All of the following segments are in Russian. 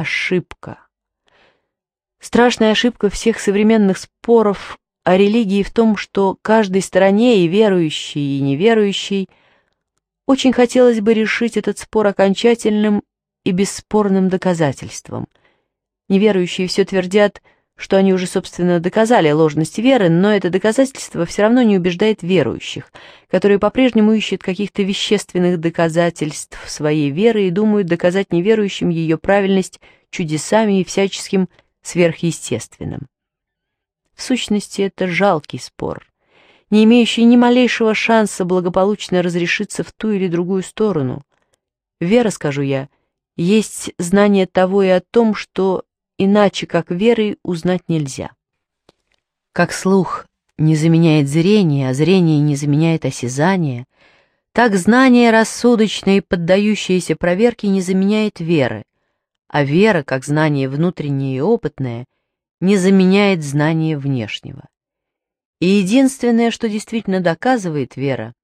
ошибка. Страшная ошибка всех современных споров о религии в том, что каждой стороне, и верующей, и неверующей, очень хотелось бы решить этот спор окончательным и бесспорным доказательством. Неверующие все твердят – что они уже, собственно, доказали ложность веры, но это доказательство все равно не убеждает верующих, которые по-прежнему ищут каких-то вещественных доказательств своей веры и думают доказать неверующим ее правильность чудесами и всяческим сверхъестественным. В сущности, это жалкий спор, не имеющий ни малейшего шанса благополучно разрешиться в ту или другую сторону. Вера, скажу я, есть знание того и о том, что иначе как верой узнать нельзя. Как слух не заменяет зрение, а зрение не заменяет осязание, так знание рассудочное и поддающееся проверке не заменяет веры, а вера, как знание внутреннее и опытное, не заменяет знание внешнего. И единственное, что действительно доказывает вера,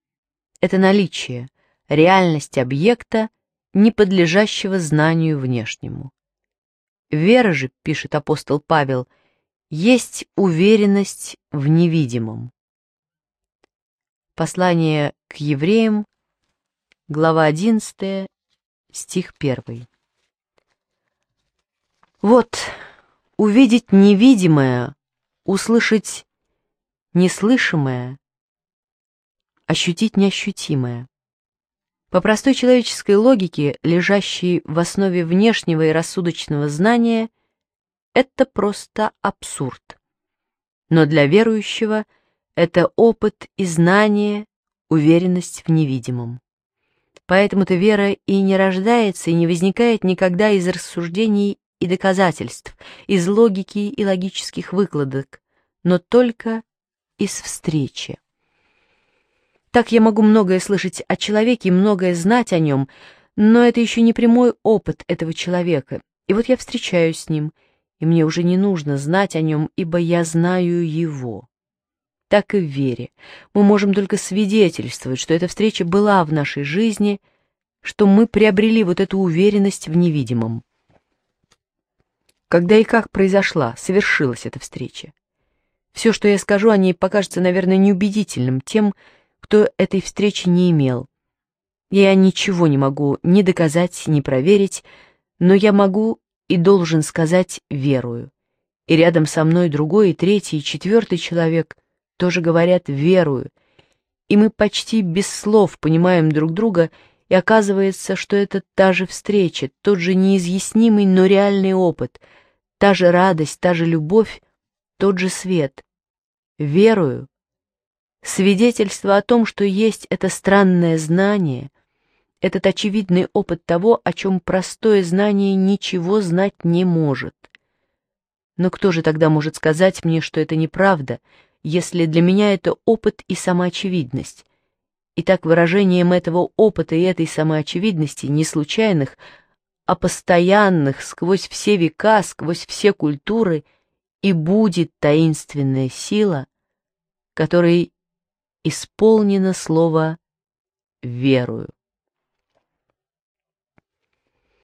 это наличие, реальность объекта, не подлежащего знанию внешнему. Вера же, пишет апостол Павел, есть уверенность в невидимом. Послание к евреям, глава 11, стих 1. Вот, увидеть невидимое, услышать неслышимое, ощутить неощутимое. По простой человеческой логике, лежащей в основе внешнего и рассудочного знания, это просто абсурд. Но для верующего это опыт и знание, уверенность в невидимом. Поэтому-то вера и не рождается, и не возникает никогда из рассуждений и доказательств, из логики и логических выкладок, но только из встречи. Так я могу многое слышать о человеке и многое знать о нем, но это еще не прямой опыт этого человека. И вот я встречаюсь с ним, и мне уже не нужно знать о нем, ибо я знаю его. Так и в вере. Мы можем только свидетельствовать, что эта встреча была в нашей жизни, что мы приобрели вот эту уверенность в невидимом. Когда и как произошла, совершилась эта встреча. Все, что я скажу о ней, покажется, наверное, неубедительным тем, что кто этой встречи не имел. Я ничего не могу ни доказать, ни проверить, но я могу и должен сказать «верую». И рядом со мной другой, и третий, и четвертый человек тоже говорят «верую». И мы почти без слов понимаем друг друга, и оказывается, что это та же встреча, тот же неизъяснимый, но реальный опыт, та же радость, та же любовь, тот же свет. Верую, свидетельство о том, что есть это странное знание, этот очевидный опыт того, о чем простое знание ничего знать не может. Но кто же тогда может сказать мне, что это неправда, если для меня это опыт и самоочевидность? Итак, выражением этого опыта и этой самоочевидности, не случайных, а постоянных, сквозь все века, сквозь все культуры, и будет таинственная сила, которой исполнено слово «верую».